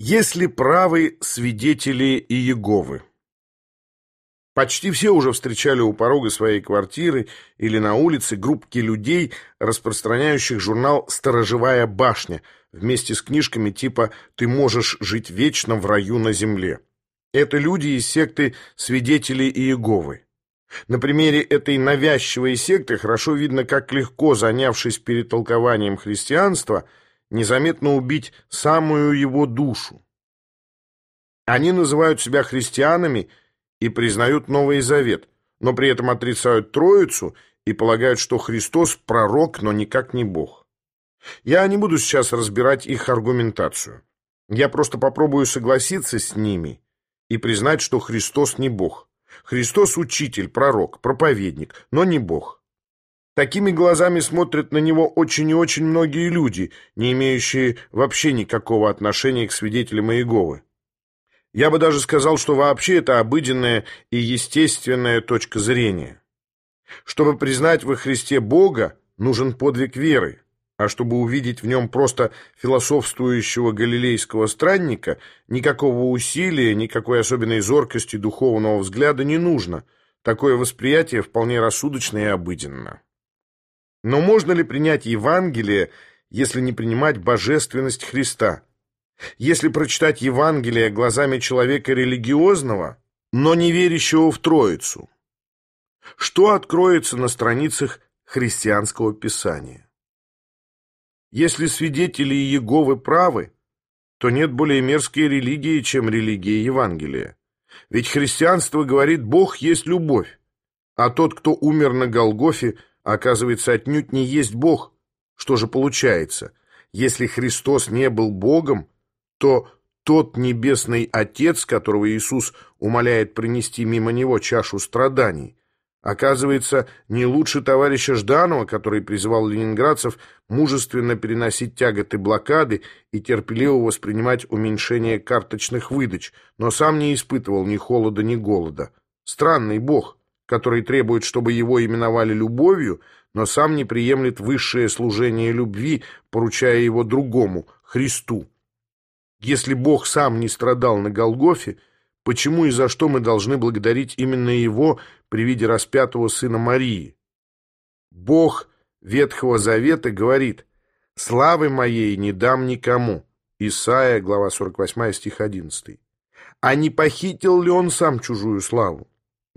Если правы свидетели Иеговы? Почти все уже встречали у порога своей квартиры или на улице группки людей, распространяющих журнал «Сторожевая башня» вместе с книжками типа «Ты можешь жить вечно в раю на земле». Это люди из секты «Свидетели Иеговы». На примере этой навязчивой секты хорошо видно, как легко, занявшись перетолкованием христианства – незаметно убить самую его душу. Они называют себя христианами и признают Новый Завет, но при этом отрицают Троицу и полагают, что Христос – пророк, но никак не Бог. Я не буду сейчас разбирать их аргументацию. Я просто попробую согласиться с ними и признать, что Христос не Бог. Христос – учитель, пророк, проповедник, но не Бог. Такими глазами смотрят на него очень и очень многие люди, не имеющие вообще никакого отношения к свидетелям Иеговы. Я бы даже сказал, что вообще это обыденная и естественная точка зрения. Чтобы признать во Христе Бога, нужен подвиг веры, а чтобы увидеть в нем просто философствующего галилейского странника, никакого усилия, никакой особенной зоркости духовного взгляда не нужно. Такое восприятие вполне рассудочно и обыденно. Но можно ли принять Евангелие, если не принимать божественность Христа? Если прочитать Евангелие глазами человека религиозного, но не верящего в Троицу? Что откроется на страницах христианского писания? Если свидетели Иеговы правы, то нет более мерзкой религии, чем религия Евангелия. Ведь христианство говорит «Бог есть любовь», а тот, кто умер на Голгофе, оказывается, отнюдь не есть Бог. Что же получается? Если Христос не был Богом, то тот небесный Отец, которого Иисус умоляет принести мимо него чашу страданий, оказывается, не лучше товарища Жданова, который призывал ленинградцев мужественно переносить тяготы блокады и терпеливо воспринимать уменьшение карточных выдач, но сам не испытывал ни холода, ни голода. Странный Бог который требует, чтобы его именовали любовью, но сам не приемлет высшее служение любви, поручая его другому, Христу. Если Бог сам не страдал на Голгофе, почему и за что мы должны благодарить именно Его при виде распятого Сына Марии? Бог Ветхого Завета говорит «Славы моей не дам никому» Исайя, глава 48, стих 11. А не похитил ли он сам чужую славу?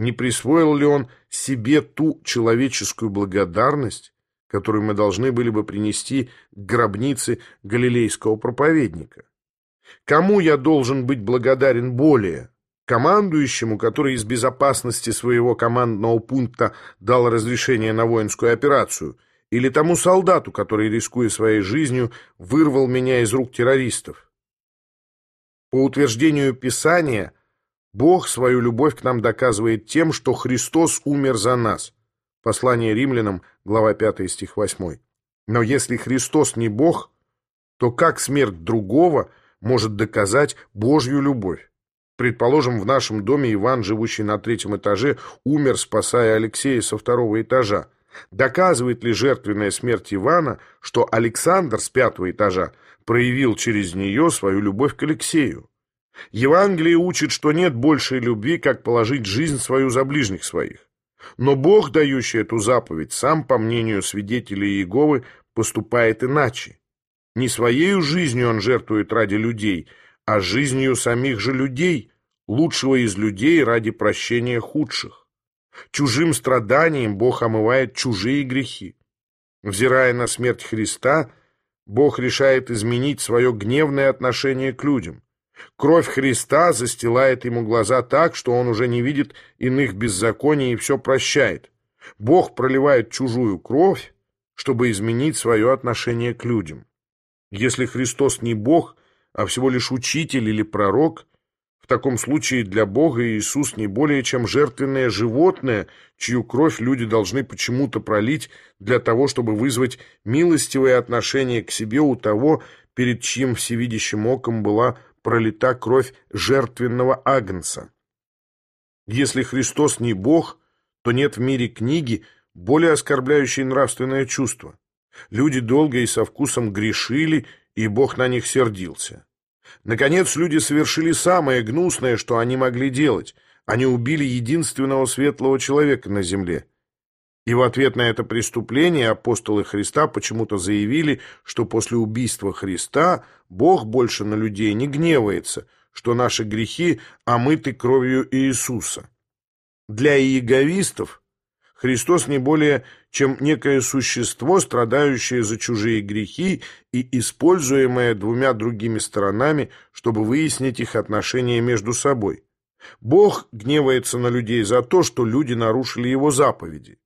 Не присвоил ли он себе ту человеческую благодарность, которую мы должны были бы принести к гробнице галилейского проповедника? Кому я должен быть благодарен более? Командующему, который из безопасности своего командного пункта дал разрешение на воинскую операцию, или тому солдату, который, рискуя своей жизнью, вырвал меня из рук террористов? По утверждению Писания – Бог свою любовь к нам доказывает тем, что Христос умер за нас. Послание римлянам, глава 5, стих 8. Но если Христос не Бог, то как смерть другого может доказать Божью любовь? Предположим, в нашем доме Иван, живущий на третьем этаже, умер, спасая Алексея со второго этажа. Доказывает ли жертвенная смерть Ивана, что Александр с пятого этажа проявил через нее свою любовь к Алексею? Евангелие учит, что нет большей любви, как положить жизнь свою за ближних своих. Но Бог, дающий эту заповедь, сам, по мнению свидетелей Иеговы, поступает иначе. Не своей жизнью он жертвует ради людей, а жизнью самих же людей, лучшего из людей ради прощения худших. Чужим страданием Бог омывает чужие грехи. Взирая на смерть Христа, Бог решает изменить свое гневное отношение к людям. Кровь Христа застилает ему глаза так, что он уже не видит иных беззаконий и все прощает. Бог проливает чужую кровь, чтобы изменить свое отношение к людям. Если Христос не Бог, а всего лишь учитель или пророк, в таком случае для Бога Иисус не более чем жертвенное животное, чью кровь люди должны почему-то пролить для того, чтобы вызвать милостивое отношение к себе у того, перед чьим всевидящим оком была пролита кровь жертвенного агнца. Если Христос не Бог, то нет в мире книги, более оскорбляющей нравственное чувство. Люди долго и со вкусом грешили, и Бог на них сердился. Наконец, люди совершили самое гнусное, что они могли делать. Они убили единственного светлого человека на земле. И в ответ на это преступление апостолы Христа почему-то заявили, что после убийства Христа Бог больше на людей не гневается, что наши грехи омыты кровью Иисуса. Для иеговистов Христос не более чем некое существо, страдающее за чужие грехи и используемое двумя другими сторонами, чтобы выяснить их отношения между собой. Бог гневается на людей за то, что люди нарушили его заповеди.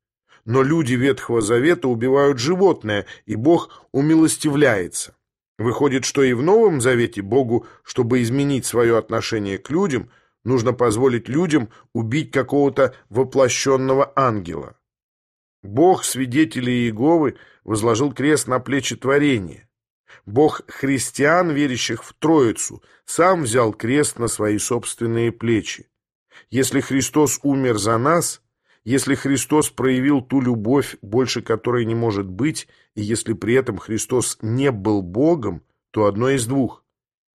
Но люди Ветхого Завета убивают животное, и Бог умилостивляется. Выходит, что и в Новом Завете Богу, чтобы изменить свое отношение к людям, нужно позволить людям убить какого-то воплощенного ангела. Бог свидетелей Иеговы возложил крест на плечи творения. Бог христиан, верящих в Троицу, сам взял крест на свои собственные плечи. Если Христос умер за нас, если Христос проявил ту любовь, больше которой не может быть, и если при этом Христос не был Богом, то одно из двух.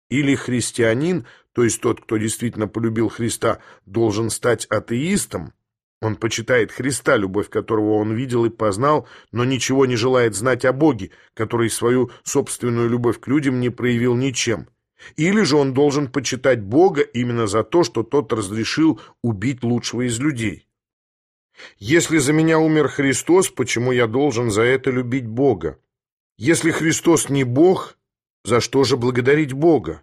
Или христианин, то есть тот, кто действительно полюбил Христа, должен стать атеистом, он почитает Христа, любовь которого он видел и познал, но ничего не желает знать о Боге, который свою собственную любовь к людям не проявил ничем. Или же он должен почитать Бога именно за то, что тот разрешил убить лучшего из людей. Если за меня умер Христос, почему я должен за это любить Бога? Если Христос не Бог, за что же благодарить Бога?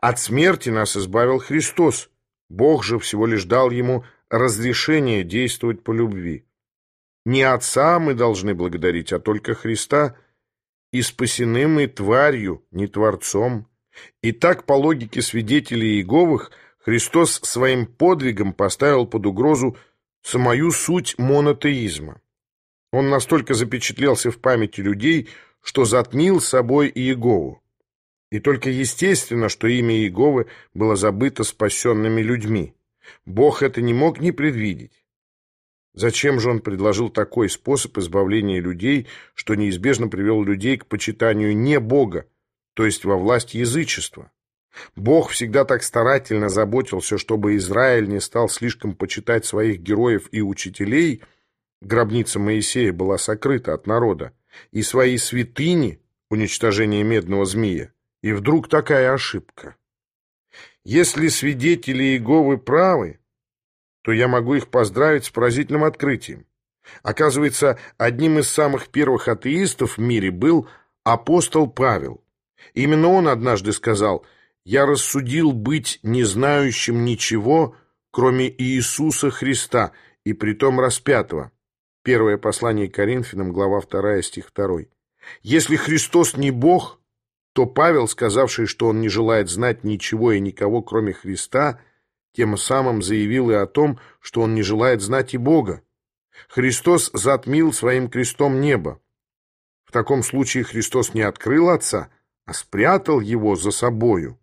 От смерти нас избавил Христос. Бог же всего лишь дал ему разрешение действовать по любви. Не Отца мы должны благодарить, а только Христа, и спасены мы тварью, не Творцом. И так, по логике свидетелей Иеговых, Христос своим подвигом поставил под угрозу самую суть монотеизма. Он настолько запечатлелся в памяти людей, что затмил собой Иегову. И только естественно, что имя Иеговы было забыто спасенными людьми. Бог это не мог не предвидеть. Зачем же он предложил такой способ избавления людей, что неизбежно привел людей к почитанию не Бога, то есть во власть язычества? Бог всегда так старательно заботился, чтобы Израиль не стал слишком почитать своих героев и учителей, гробница Моисея была сокрыта от народа, и свои святыни, уничтожение медного змея, и вдруг такая ошибка. Если свидетели Иеговы правы, то я могу их поздравить с поразительным открытием. Оказывается, одним из самых первых атеистов в мире был апостол Павел. Именно он однажды сказал «Я рассудил быть не знающим ничего, кроме Иисуса Христа, и притом распятого». Первое послание Коринфянам, глава 2, стих 2. «Если Христос не Бог, то Павел, сказавший, что он не желает знать ничего и никого, кроме Христа, тем самым заявил и о том, что он не желает знать и Бога. Христос затмил своим крестом небо. В таком случае Христос не открыл Отца, а спрятал его за собою.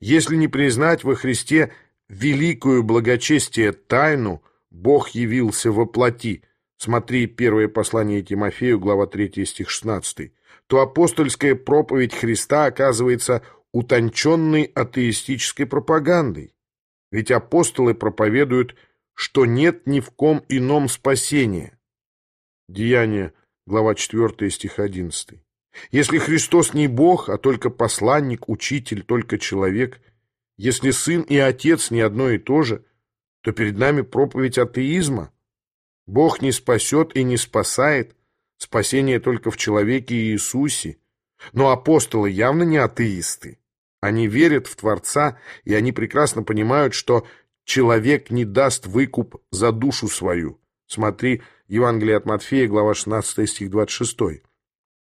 Если не признать во Христе великую благочестие тайну, Бог явился во плоти. Смотри первое послание Тимофею, глава 3, стих 16 то апостольская проповедь Христа оказывается утонченной атеистической пропагандой. Ведь апостолы проповедуют, что нет ни в ком ином спасения. Деяние, глава 4, стих 11. Если Христос не Бог, а только посланник, учитель, только человек, если Сын и Отец не одно и то же, то перед нами проповедь атеизма. Бог не спасет и не спасает, Спасение только в человеке Иисусе. Но апостолы явно не атеисты. Они верят в Творца, и они прекрасно понимают, что человек не даст выкуп за душу свою. Смотри, Евангелие от Матфея, глава 16, стих 26.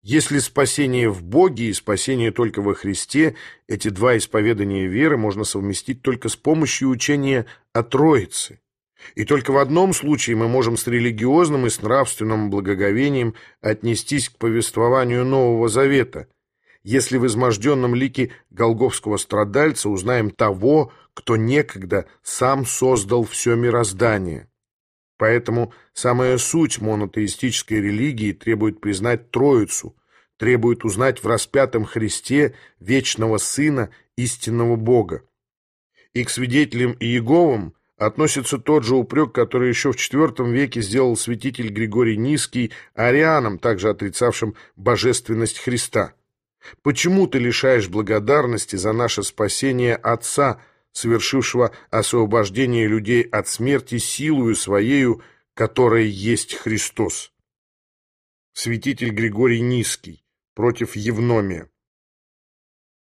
Если спасение в Боге и спасение только во Христе, эти два исповедания веры можно совместить только с помощью учения о Троице. И только в одном случае мы можем с религиозным и с нравственным благоговением отнестись к повествованию Нового Завета, если в изможденном лике голговского страдальца узнаем того, кто некогда сам создал все мироздание. Поэтому самая суть монотеистической религии требует признать Троицу, требует узнать в распятом Христе вечного Сына истинного Бога. И к свидетелям Иеговым относится тот же упрек, который еще в IV веке сделал святитель Григорий Низкий арианам, также отрицавшим божественность Христа. Почему ты лишаешь благодарности за наше спасение Отца, совершившего освобождение людей от смерти силою Своею, которая есть Христос? Святитель Григорий Низкий против Евномия.